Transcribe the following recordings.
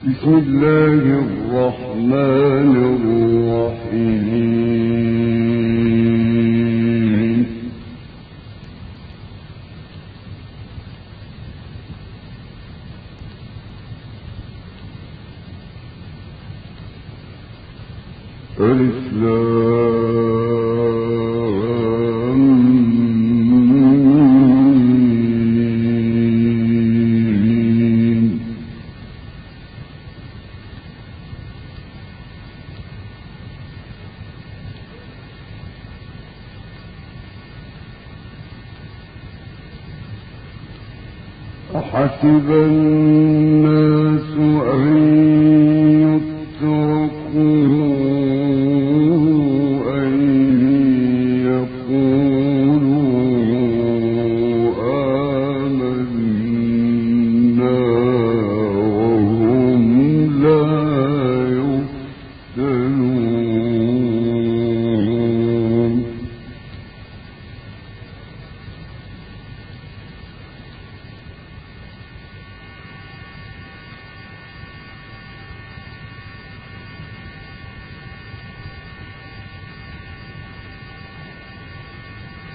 بسم الله الرحمن الرحيم. ألف حسب الناس أن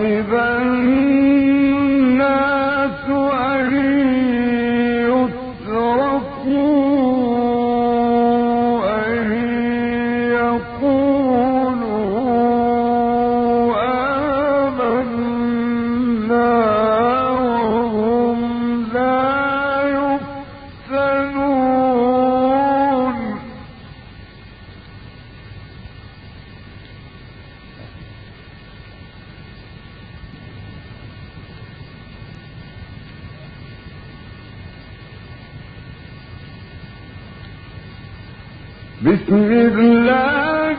غاضبا بسم الله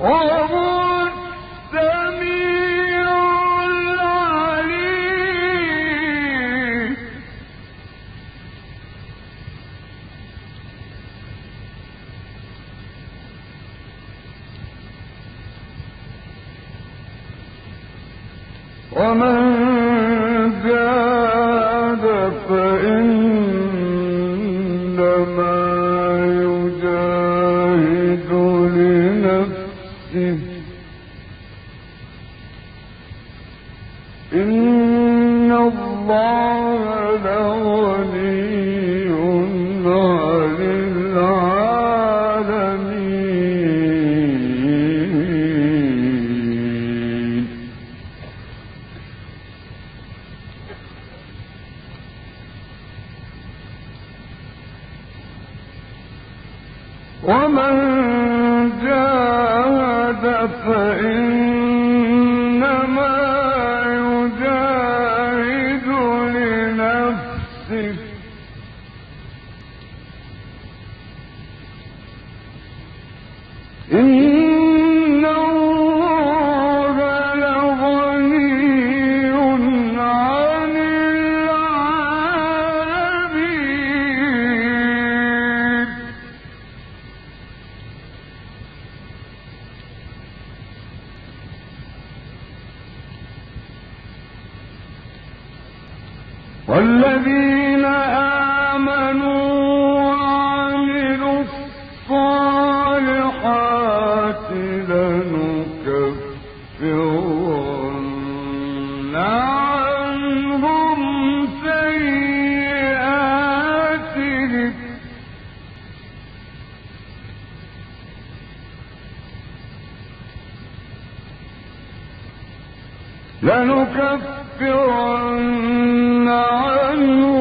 او ولو لنكفرن عنه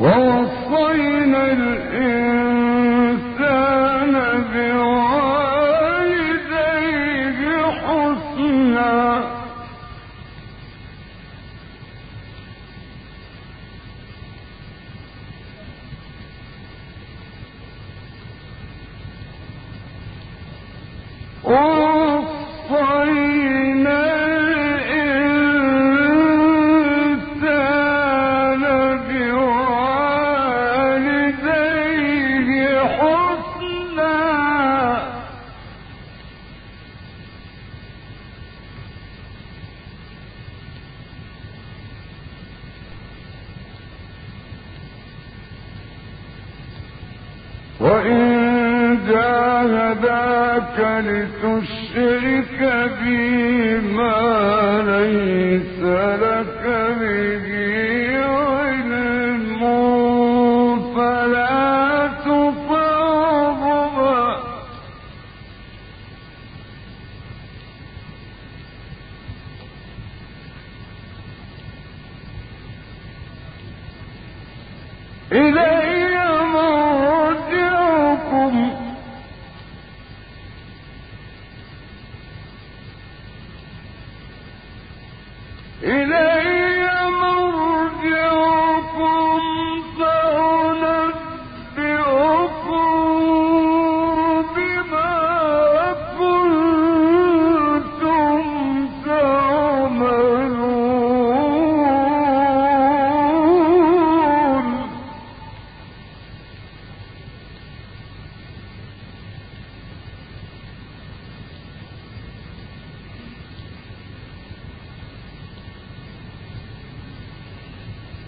ووصينا الإنسان وإن جاهداك لتشرك بي ما ليس لك به علم فلا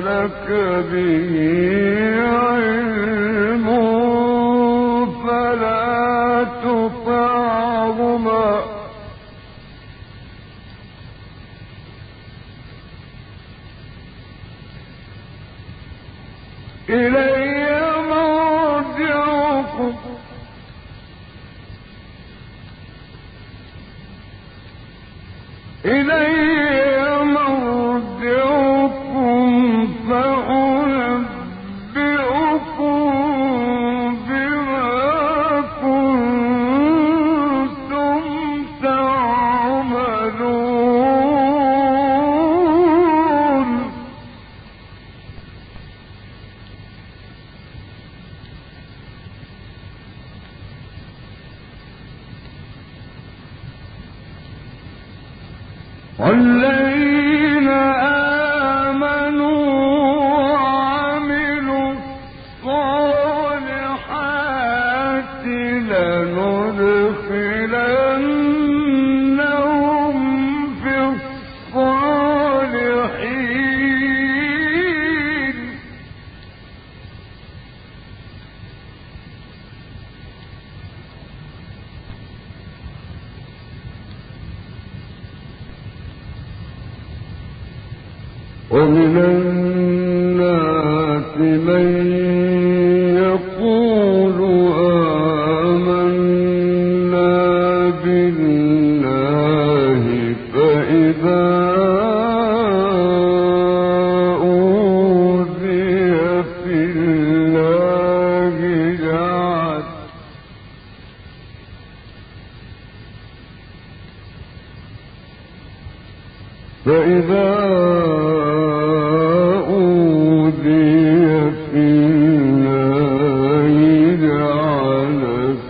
لك به علم فلا تطعهما. اللہ ومن الناس من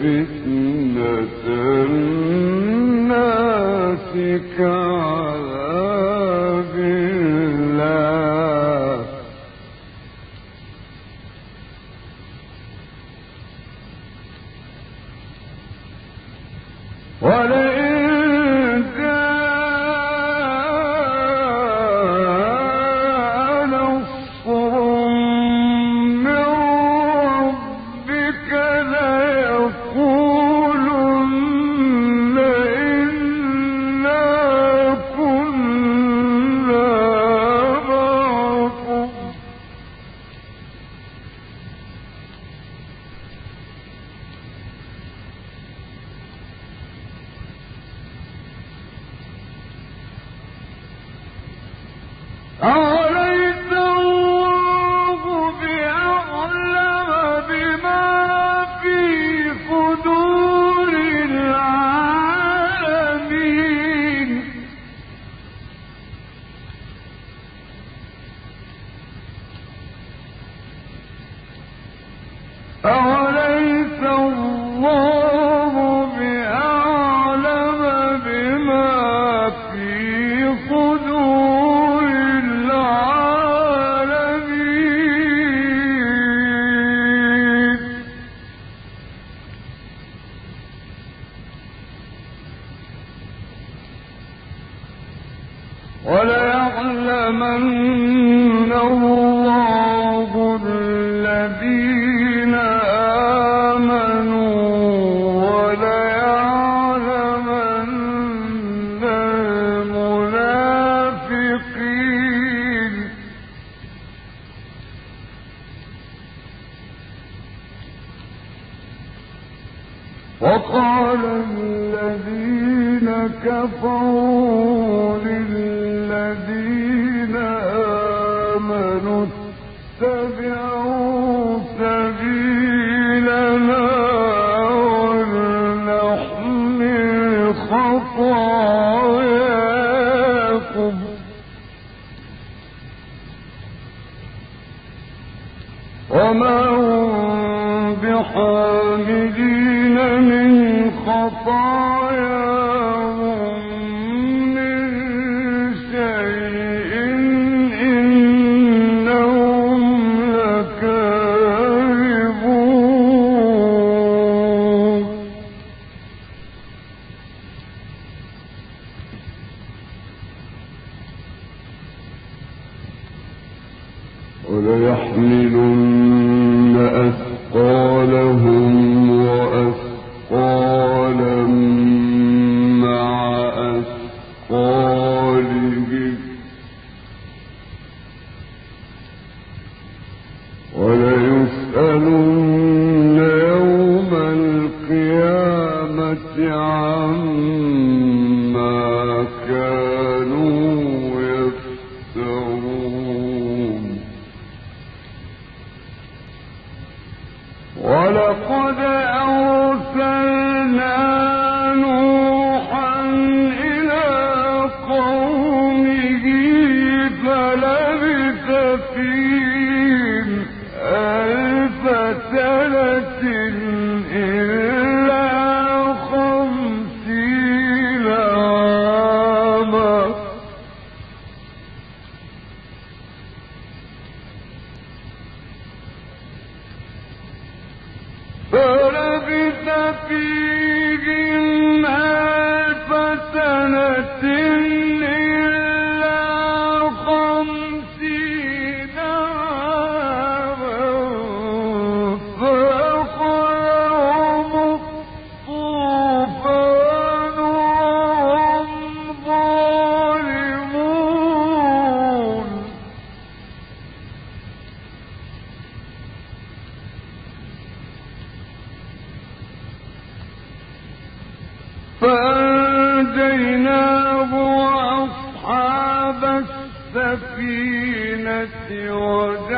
فتنة الناس كعذاب وقال الذين كفروا للذين آمنوا اتبعوا پو كانوا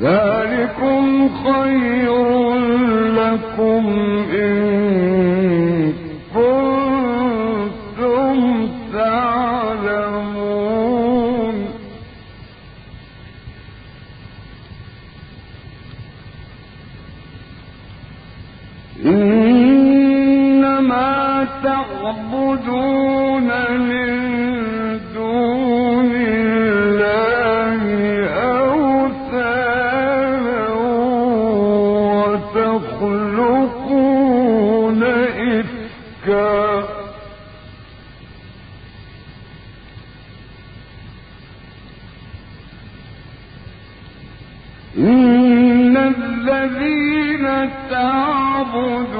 ذلكم خير لكم إن الذين تعبدون